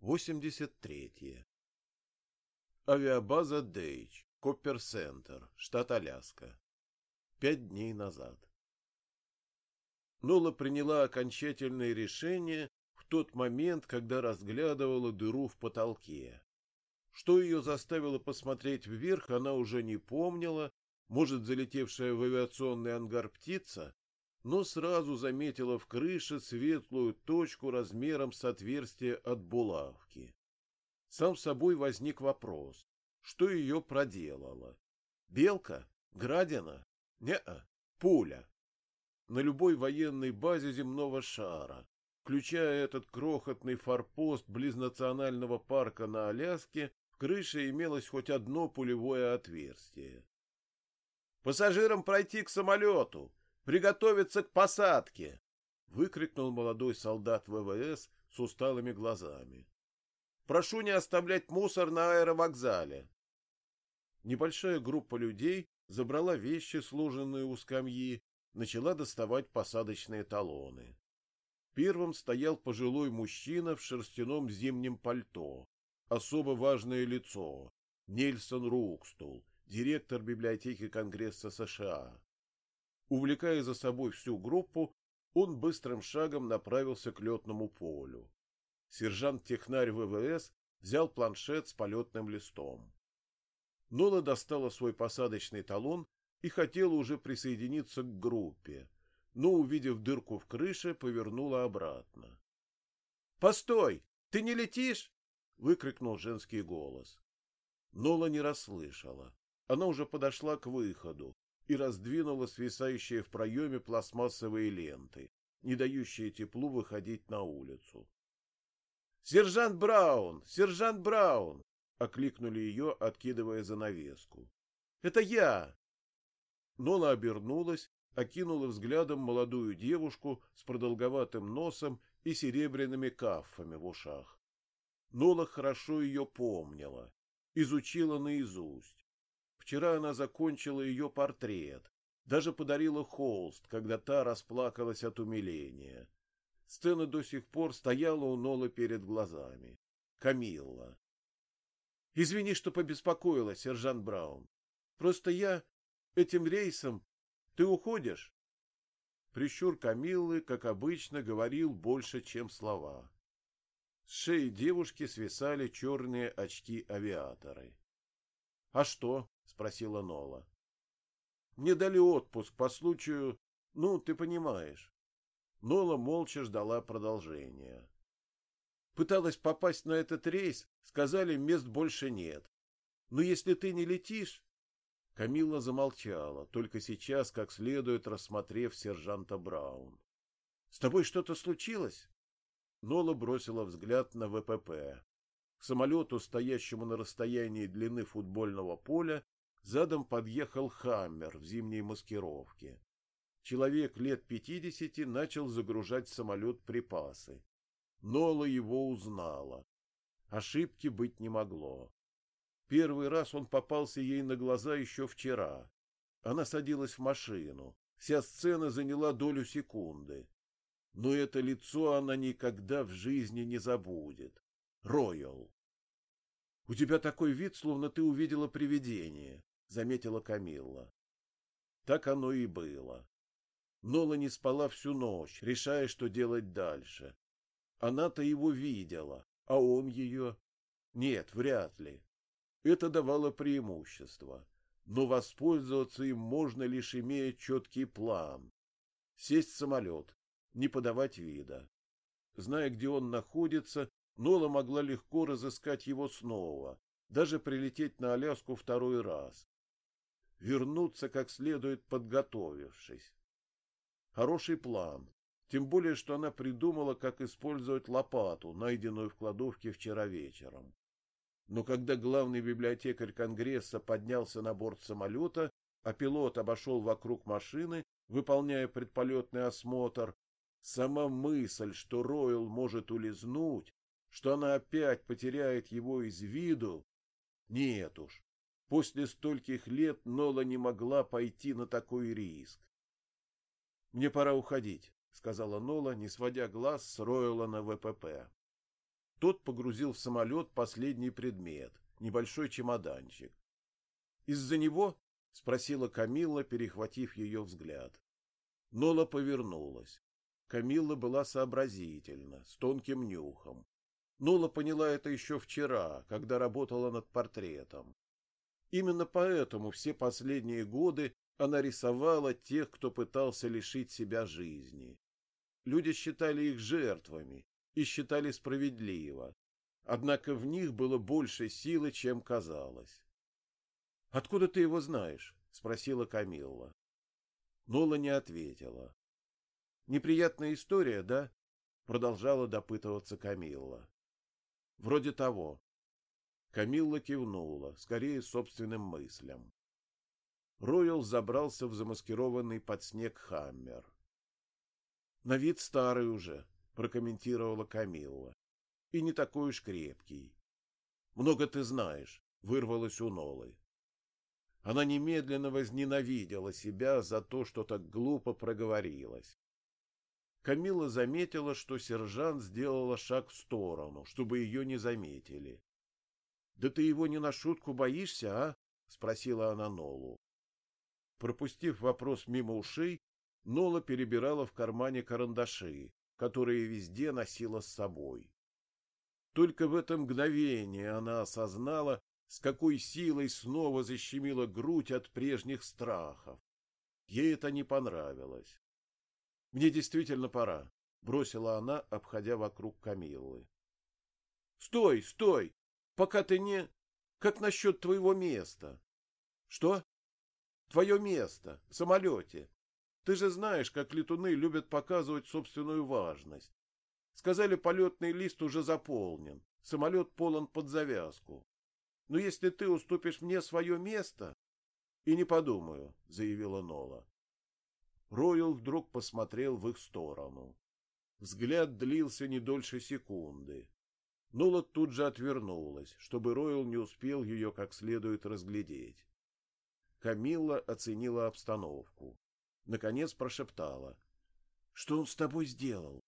83. Авиабаза Дейч, Коппер-Центр, штат Аляска. Пять дней назад. Нола приняла окончательное решение в тот момент, когда разглядывала дыру в потолке. Что ее заставило посмотреть вверх, она уже не помнила, может, залетевшая в авиационный ангар птица, но сразу заметила в крыше светлую точку размером с отверстие от булавки. Сам собой возник вопрос, что ее проделало? Белка? Градина? Не-а, пуля. На любой военной базе земного шара, включая этот крохотный форпост близ национального парка на Аляске, в крыше имелось хоть одно пулевое отверстие. «Пассажирам пройти к самолету! Приготовиться к посадке! выкрикнул молодой солдат ВВС с усталыми глазами. Прошу не оставлять мусор на аэровокзале. Небольшая группа людей забрала вещи, сложенные у скамьи, начала доставать посадочные талоны. Первым стоял пожилой мужчина в шерстяном зимнем пальто, особо важное лицо, Нельсон Рукстул, директор библиотеки Конгресса США. Увлекая за собой всю группу, он быстрым шагом направился к летному полю. Сержант-технарь ВВС взял планшет с полетным листом. Нола достала свой посадочный талон и хотела уже присоединиться к группе, но, увидев дырку в крыше, повернула обратно. — Постой! Ты не летишь? — выкрикнул женский голос. Нола не расслышала. Она уже подошла к выходу, и раздвинула свисающие в проеме пластмассовые ленты, не дающие теплу выходить на улицу. «Сержант Браун! Сержант Браун!» — окликнули ее, откидывая занавеску. «Это я!» Нола обернулась, окинула взглядом молодую девушку с продолговатым носом и серебряными каффами в ушах. Нола хорошо ее помнила, изучила наизусть. Вчера она закончила ее портрет, даже подарила холст, когда та расплакалась от умиления. Сцена до сих пор стояла у Нолы перед глазами. Камилла. — Извини, что побеспокоила, сержант Браун. Просто я этим рейсом... Ты уходишь? Прищур Камиллы, как обычно, говорил больше, чем слова. С шеи девушки свисали черные очки-авиаторы. — А что? Спросила Нола. Мне дали отпуск по случаю, ну, ты понимаешь. Нола молча ждала продолжения. Пыталась попасть на этот рейс, сказали, мест больше нет. Но если ты не летишь... Камила замолчала, только сейчас, как следует рассмотрев сержанта Браун. — С тобой что-то случилось? Нола бросила взгляд на ВПП. К самолету, стоящему на расстоянии длины футбольного поля, Задом подъехал «Хаммер» в зимней маскировке. Человек лет пятидесяти начал загружать в самолет припасы. Нола его узнала. Ошибки быть не могло. Первый раз он попался ей на глаза еще вчера. Она садилась в машину. Вся сцена заняла долю секунды. Но это лицо она никогда в жизни не забудет. Роял. — У тебя такой вид, словно ты увидела привидение заметила Камилла. Так оно и было. Нола не спала всю ночь, решая, что делать дальше. Она-то его видела, а он ее... Нет, вряд ли. Это давало преимущество, но воспользоваться им можно лишь имея четкий план. Сесть в самолет, не подавать вида. Зная, где он находится, Нола могла легко разыскать его снова, даже прилететь на Аляску второй раз вернуться как следует подготовившись. Хороший план, тем более, что она придумала, как использовать лопату, найденную в кладовке вчера вечером. Но когда главный библиотекарь Конгресса поднялся на борт самолета, а пилот обошел вокруг машины, выполняя предполетный осмотр, сама мысль, что Ройл может улизнуть, что она опять потеряет его из виду, нет уж, После стольких лет Нола не могла пойти на такой риск. — Мне пора уходить, — сказала Нола, не сводя глаз с Ройла на ВПП. Тот погрузил в самолет последний предмет — небольшой чемоданчик. «Из-за него?» — спросила Камилла, перехватив ее взгляд. Нола повернулась. Камилла была сообразительна, с тонким нюхом. Нола поняла это еще вчера, когда работала над портретом. Именно поэтому все последние годы она рисовала тех, кто пытался лишить себя жизни. Люди считали их жертвами и считали справедливо, однако в них было больше силы, чем казалось. — Откуда ты его знаешь? — спросила Камилла. Нола не ответила. — Неприятная история, да? — продолжала допытываться Камилла. — Вроде того. Камилла кивнула, скорее собственным мыслям. Ройл забрался в замаскированный под снег хаммер. — На вид старый уже, — прокомментировала Камилла. — И не такой уж крепкий. — Много ты знаешь, — вырвалось у Нолы. Она немедленно возненавидела себя за то, что так глупо проговорилась. Камила заметила, что сержант сделала шаг в сторону, чтобы ее не заметили. — Да ты его не на шутку боишься, а? — спросила она Нолу. Пропустив вопрос мимо ушей, Нола перебирала в кармане карандаши, которые везде носила с собой. Только в это мгновение она осознала, с какой силой снова защемила грудь от прежних страхов. Ей это не понравилось. — Мне действительно пора, — бросила она, обходя вокруг Камиллы. — Стой, стой! Пока ты не... Как насчет твоего места? — Что? — Твое место, в самолете. Ты же знаешь, как летуны любят показывать собственную важность. Сказали, полетный лист уже заполнен, самолет полон под завязку. Но если ты уступишь мне свое место... — И не подумаю, — заявила Нола. Ройл вдруг посмотрел в их сторону. Взгляд длился не дольше секунды. Нола тут же отвернулась, чтобы Ройл не успел ее как следует разглядеть. Камилла оценила обстановку. Наконец прошептала. — Что он с тобой сделал?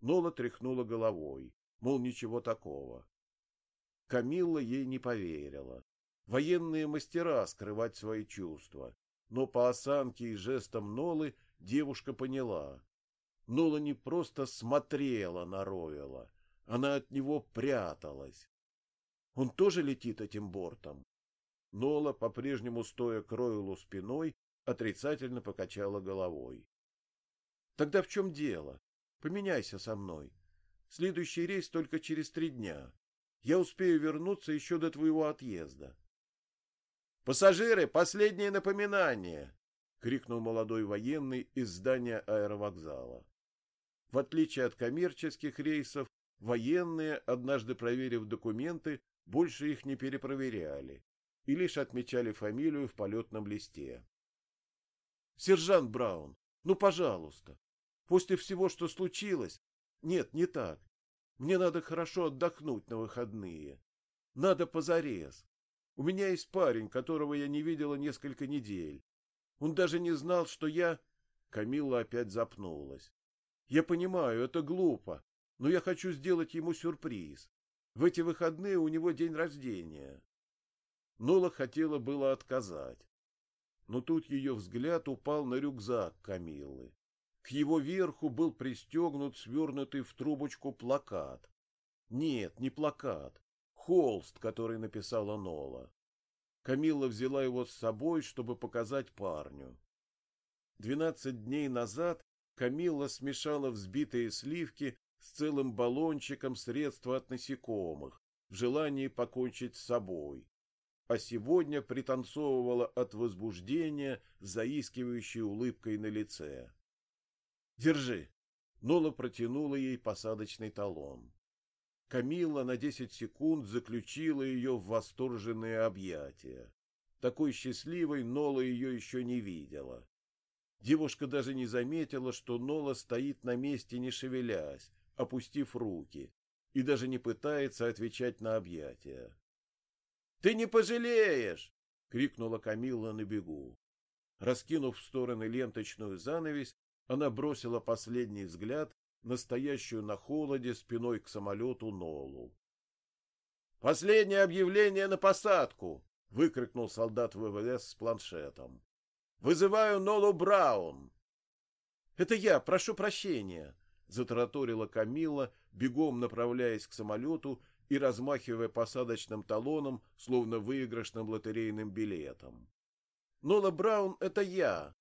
Нола тряхнула головой, мол, ничего такого. Камилла ей не поверила. Военные мастера скрывать свои чувства, но по осанке и жестам Нолы девушка поняла. Нола не просто смотрела на Роэла, она от него пряталась. Он тоже летит этим бортом? Нола, по-прежнему стоя к Ройлу спиной, отрицательно покачала головой. — Тогда в чем дело? Поменяйся со мной. Следующий рейс только через три дня. Я успею вернуться еще до твоего отъезда. «Пассажиры, последнее напоминание!» — крикнул молодой военный из здания аэровокзала. В отличие от коммерческих рейсов, военные, однажды проверив документы, больше их не перепроверяли и лишь отмечали фамилию в полетном листе. «Сержант Браун, ну, пожалуйста, после всего, что случилось... Нет, не так. Мне надо хорошо отдохнуть на выходные. Надо позарез. У меня есть парень, которого я не видела несколько недель. Он даже не знал, что я... Камилла опять запнулась. Я понимаю, это глупо, но я хочу сделать ему сюрприз. В эти выходные у него день рождения. Нола хотела было отказать. Но тут ее взгляд упал на рюкзак Камиллы. К его верху был пристегнут свернутый в трубочку плакат. Нет, не плакат. Холст, который написала Нола. Камилла взяла его с собой, чтобы показать парню. Двенадцать дней назад Камилла смешала взбитые сливки с целым баллончиком средства от насекомых в желании покончить с собой. А сегодня пританцовывала от возбуждения заискивающей улыбкой на лице. Держи. Нола протянула ей посадочный талон. Камила на десять секунд заключила ее в восторженные объятия. Такой счастливой Нола ее еще не видела. Девушка даже не заметила, что Нола стоит на месте, не шевелясь, опустив руки, и даже не пытается отвечать на объятия. — Ты не пожалеешь! — крикнула Камилла на бегу. Раскинув в стороны ленточную занавесь, она бросила последний взгляд настоящую на холоде спиной к самолету Нолу. «Последнее объявление на посадку!» — выкрикнул солдат ВВС с планшетом. «Вызываю Нолу Браун!» «Это я, прошу прощения!» — затараторила Камила, бегом направляясь к самолету и размахивая посадочным талоном, словно выигрышным лотерейным билетом. «Нола Браун — это я.